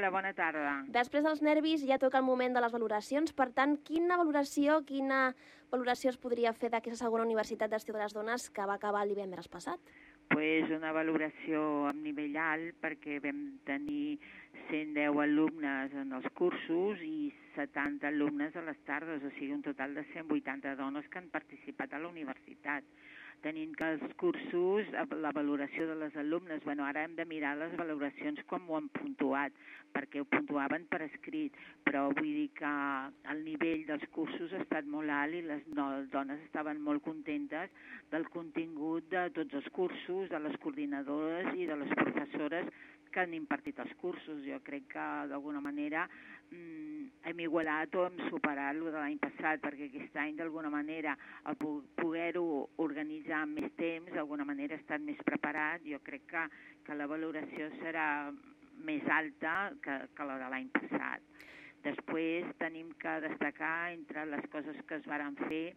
Hola, bona tarda. Després dels nervis ja toca el moment de les valoracions. Per tant, quina valoració, quina valoració es podria fer d'aquesta segona Universitat d'Estiu de les Dones que va acabar el divendres passat? Pues una valoració amb nivell alt perquè vam tenir 110 alumnes en els cursos i 70 alumnes a les tardes, o sigui un total de 180 dones que han participat a la universitat tenint els cursos, la valoració de les alumnes, bueno, ara hem de mirar les valoracions com ho han puntuat, perquè ho puntuaven per escrit, però vull dir que el nivell dels cursos ha estat molt alt i les dones estaven molt contentes del contingut de tots els cursos, de les coordinadores i de les professores que han impartit els cursos. Jo crec que d'alguna manera mm, hem igualat o hem superat el de l'any passat, perquè aquest any d'alguna manera poder-ho organitzar amb més temps, d'alguna manera ha estat més preparat. Jo crec que, que la valoració serà més alta que, que la de l'any passat. Després tenim que destacar entre les coses que es varen fer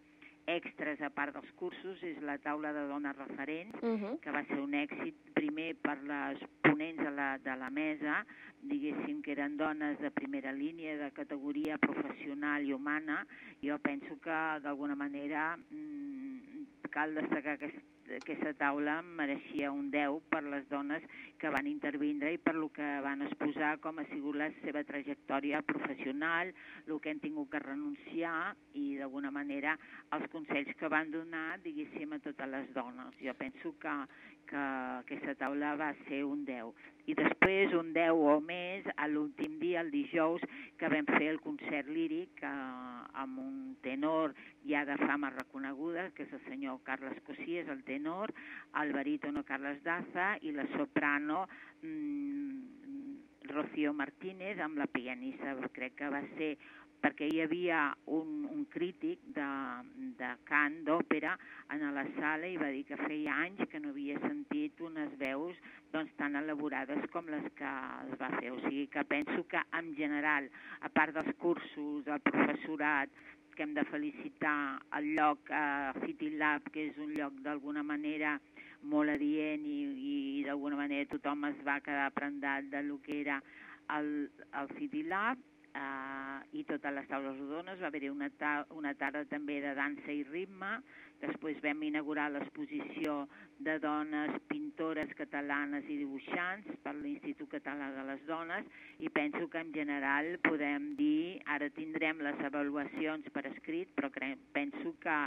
extras a part dels cursos és la taula de dones referents, uh -huh. que va ser un èxit primer per les ponents de la, de la mesa, diguéssim que eren dones de primera línia, de categoria professional i humana. Jo penso que d'alguna manera mmm, cal destacar aquest, aquesta taula mereixia un 10 per les dones que van intervindre i per lo que van exposar com ha sigut la seva trajectòria professional, el que han tingut que renunciar i d'alguna manera els consells que van donar, diguéssim, a totes les dones. Jo penso que, que aquesta taula va ser un 10. I després un 10 o més a l'últim dia, el dijous, que vam fer el concert líric eh, amb un tenor ja de fama reconeguda, que és el senyor Carles Cossies, el tenor, el barítono Carles Daza i la soprano mmm, Rocío Martínez amb la pianista. Crec que va ser perquè hi havia un, un crític de, de cant d'òpera en la sala i va dir que feia anys que no havia sentit unes veus doncs, tan elaborades com les que es va fer. O sigui que penso que en general, a part dels cursos, el professorat, que hem de felicitar el lloc a uh, City Lab, que és un lloc d'alguna manera molt adient i, i, d'alguna manera tothom es va quedar prendat de lo que era el, el City Lab, eh, i totes les taules rodones. Va haver-hi una, ta una tarda també de dansa i ritme. Després vam inaugurar l'exposició de dones pintores catalanes i dibuixants per l'Institut Català de les Dones i penso que en general podem dir, ara tindrem les avaluacions per escrit, però penso que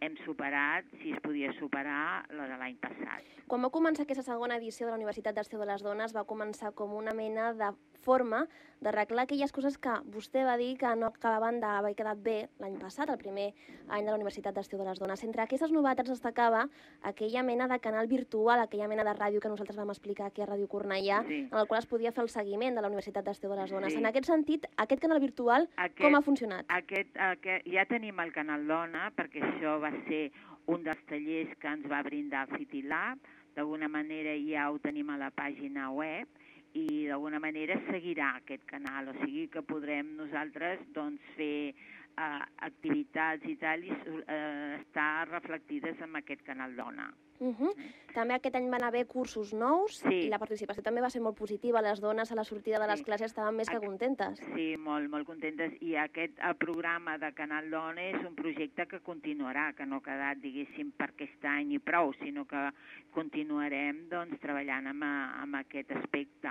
hem superat, si es podia superar, la de l'any passat. Quan va començar aquesta segona edició de la Universitat d'Estiu de les Dones, va començar com una mena de forma d'arreglar aquelles coses que vostè va dir que no acabaven d'haver quedat bé l'any passat, el primer any de la Universitat d'Estiu de les Dones. Entre aquestes novetats destacava aquella mena de canal virtual, aquella mena de ràdio que nosaltres vam explicar aquí a Ràdio Cornellà, sí. en el qual es podia fer el seguiment de la Universitat d'Estiu de les Dones. Sí. En aquest sentit, aquest canal virtual, aquest, com ha funcionat? Aquest, aquest, ja tenim el canal Dona, perquè això va ser un dels tallers que ens va brindar FitiLab, d'alguna manera ja ho tenim a la pàgina web, i d'alguna manera seguirà aquest canal, o sigui que podrem nosaltres doncs, fer eh, activitats i tal i eh, estar reflectides en aquest canal Dona. Uh -huh. També aquest any van haver cursos nous sí. i la participació també va ser molt positiva. Les dones a la sortida de les sí. classes estaven més que contentes. Sí, molt, molt contentes. I aquest programa de Canal Dona és un projecte que continuarà, que no ha quedat, diguéssim, per aquest any i prou, sinó que continuarem doncs, treballant amb, amb aquest aspecte.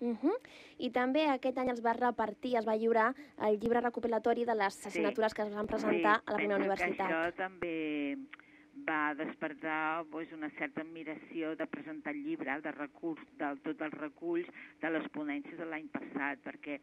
Uh -huh. I també aquest any es va repartir, es va lliurar el llibre recopilatori de les assignatures sí. que es van presentar sí, a la primera universitat. Sí, això també va despertar pues, una certa admiració de presentar el llibre, de, recurs, de tots els reculls de les ponències de l'any passat, perquè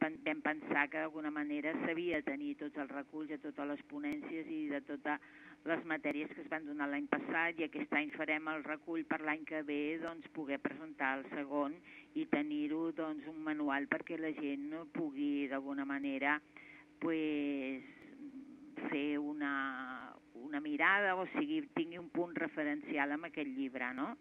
vam pensar que d'alguna manera s'havia de tenir tots els reculls de totes les ponències i de totes les matèries que es van donar l'any passat i aquest any farem el recull per l'any que ve doncs, poder presentar el segon i tenir-ho doncs, un manual perquè la gent no pugui d'alguna manera pues, fer una, una mirada, o sigui, tingui un punt referencial amb aquest llibre, no?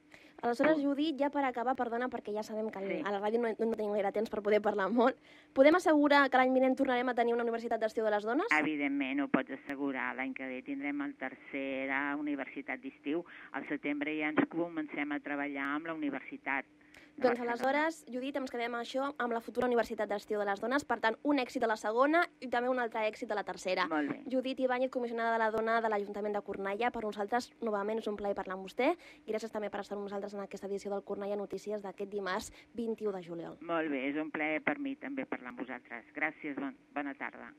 Aleshores, Judit, ja per acabar, perdona, perquè ja sabem que sí. a la ràdio no, no tenim gaire temps per poder parlar molt, podem assegurar que l'any vinent tornarem a tenir una Universitat d'Estiu de les Dones? Evidentment, ho pots assegurar. L'any que ve tindrem el tercera Universitat d'Estiu. Al setembre ja ens comencem a treballar amb la universitat Doncs aleshores, Judit, ens quedem això amb la futura Universitat d'Estiu de les Dones. Per tant, un èxit a la segona i també un altre èxit a la tercera. Molt bé. Judit Ibáñez, comissionada de la dona de l'Ajuntament de Cornellà. Per nosaltres, novament, és un plaer parlar amb vostè. Gràcies també per estar amb nosaltres en aquesta edició del Cornellà Notícies d'aquest dimarts 21 de juliol. Molt bé, és un plaer per mi també parlar amb vosaltres. Gràcies, bon, bona tarda.